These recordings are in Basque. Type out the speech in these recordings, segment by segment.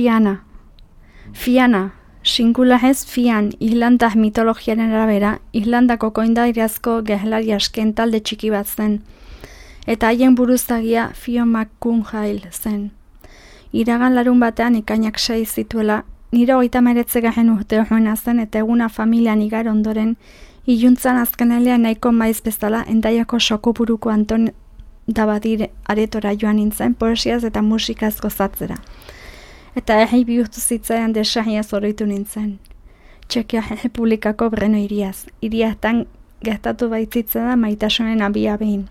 Fiana. Fiana, ez Fian, Irlanda mitologiaren arabera, Irlandako koindairazko gehlari asken talde txiki bat zen. Eta haien buruzagia Fio McCunhail zen. Iragan larun batean ikainak sei zituela, nire oita meretze garen urte joena zen eta eguna familian igar ondoren, iluntzan azkenelea nahiko maiz bezala endaiako sokoburuko Anton dabadire aretora joan nintzen poesiaz eta musikaz gozatzera. Eta erri bihurtu zitzaian desahia zoroitu nintzen. Txekia republikako breno iriaz, iriaztan gertatu baitzitzen da maitasunen abia behin.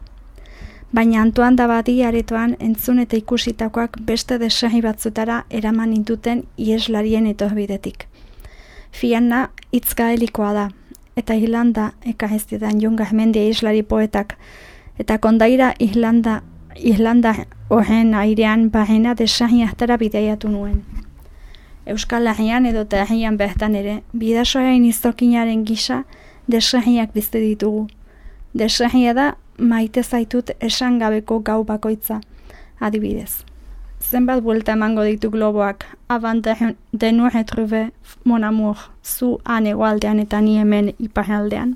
Baina Antoan dabadi aretoan entzun eta ikusitakoak beste desahi batzutara eraman intuten ieslarien etorbidetik. Fianna itzkaelikoa da, eta Irlanda eka ez didan jonga islari poetak eta kondaira Islanda, Islanda horren airean bahena desahin ahtara bideiatu nuen. Euskal Herrian edo Terrian bertan ere, bidasoain izokinaren gisa desahinak bizte ditugu. Desahia da maite zaitut esan gabeko gau bakoitza, adibidez. Zenbat buelta emango ditu globoak, avant de nous retrouver mon amour, zu ane eta ni hemen iparaldean.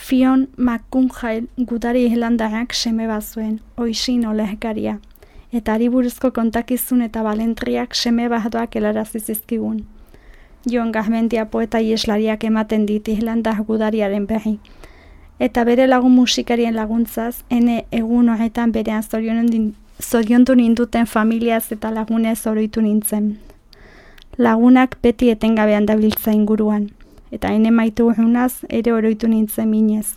Fion Makunjail gudari ihlandarrak seme bazuen, oisin olehgaria, eta ari buruzko kontakizun eta balentriak seme bahdoak elarazizizkigun. Joan gazmentia poeta ieslariak ematen dit ihlandak gudariaren behi. Eta bere lagun musikarien laguntzaz, ene egun horretan berean zoriontu ninduten familiaz eta lagunez oroitu nintzen. Lagunak beti etengabean dabiltza inguruan eta haine maitu urunaz ere oroitu nintzen minez.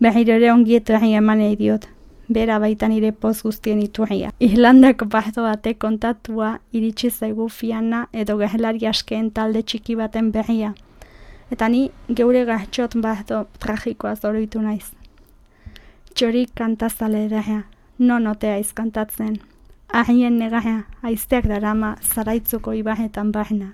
Behir ere ongi etorri eman diot, bera baita nire poz guztien iturria. Irlandako bahto bate kontatua iritsi zaigu fiana edo gehelari askeen talde txiki baten berria. Eta ni geure gahtxot bahto tragikoa zoroitu naiz. Txorik kantazale edera, non otea izkantatzen. Ahien negahea, aizteak darama zaraitzuko ibahetan bahena.